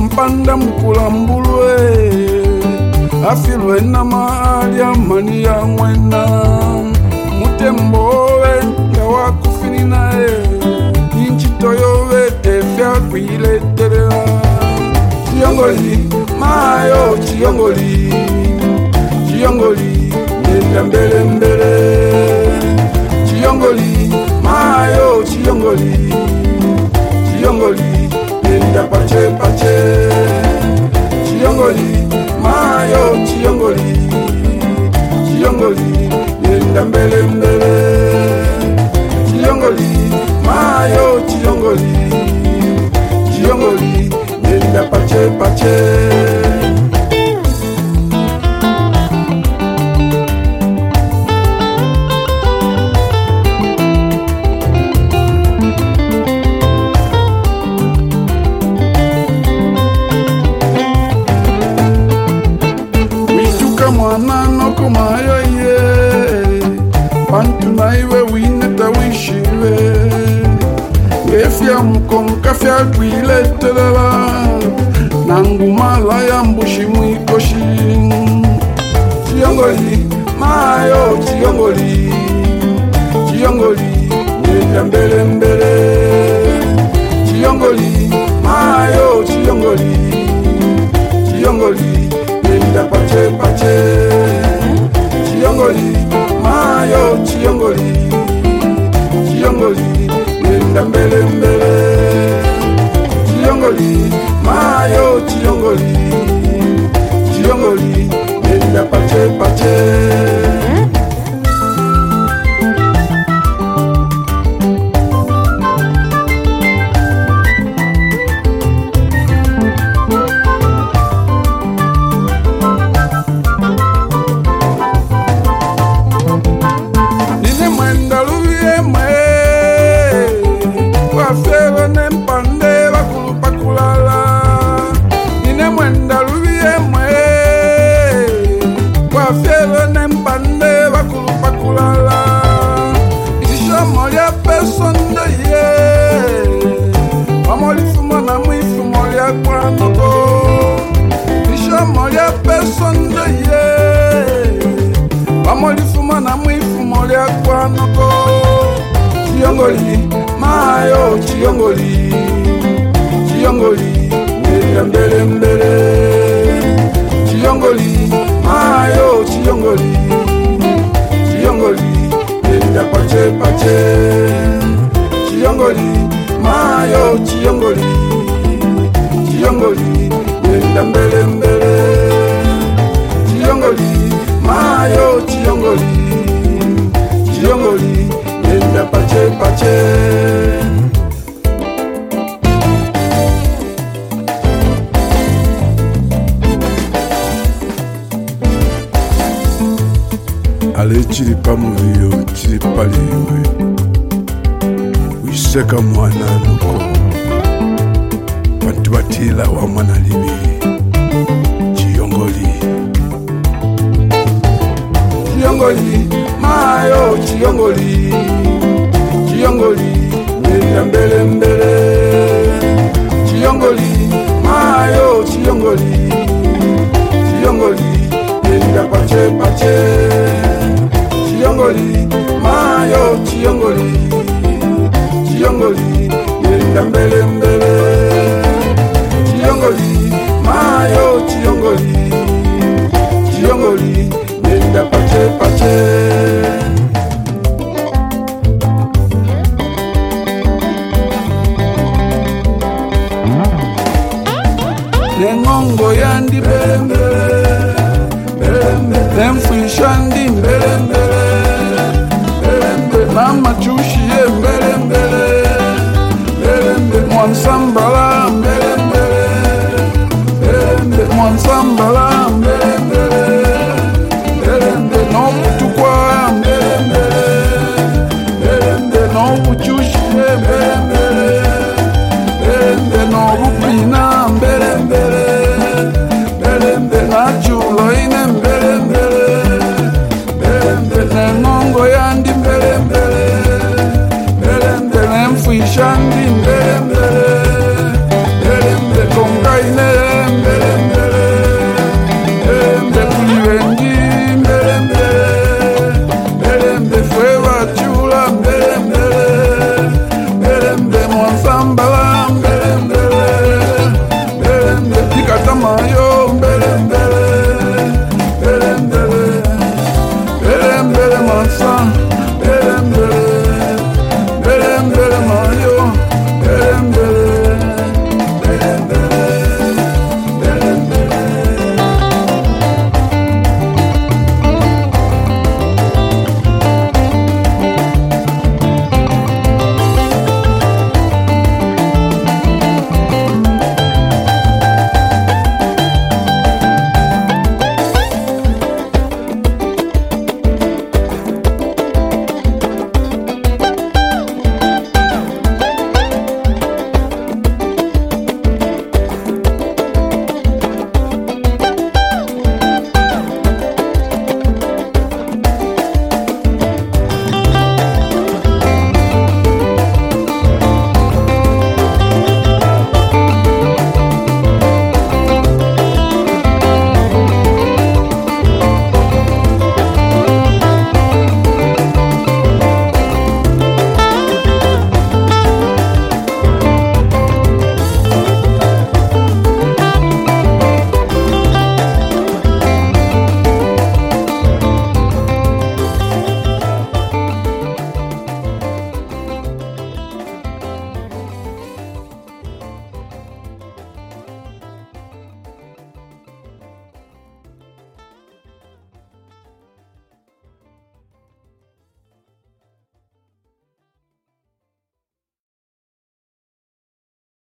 kampanda mukulambulwe afilwe na maalya mani ya mwena. Mutembowe nga wakufini naye ninchitoyowe tefya kwiletelela chiyongoli mayo chiyongoli chiyongoli nenda mbele mbele. Chiyongoli mayo chiyongoli chiyongoli nenda pache pache. Chiyongoli mayo chiyongoli. Chiyongoli nenda mbele mbele mwana nokomayo ye bantu naiwe wineta wishiwe ngefya mukonka fyakwiletelela nangumala ya mbushi mwikoshi chiyongoli mayo chiyongoli chiyongoli nenda mbele mbele. Chiyongoli mayo chiyongoli chiyongoli nenda pache pache chiyongoli mayo chiyongoli chiyongoli nenda mbele mbele. Chiyongoli mayo chiyongoli chiyongoli chiyongoli mayo chiyongoli chiyongoli nenda mbele mbele chiyongoli mayo chiyongoli chiyongoli nenda pache pache. Chiyongoli mayo chiyongoli nenda mbele mbele ale oh, cilipa mulilo cilipa liwe uiseka mwana nuko bantu batila wa mwana libi ciyongoli ciyongoli mayo ciyongoli ciyongoli menya mbelembele ciyongoli mayo ciyongoli ciyongoli menya pace pace chiyongoli mayo chiyongoli chiyongoli nenda mbele mbele. Chiyongoli mayo chiyongoli chiyongoli nenda pache pache. Nengongo yandi mbelembele nemfwisha ndi mbelembele namachushi ye mbelembele Primeira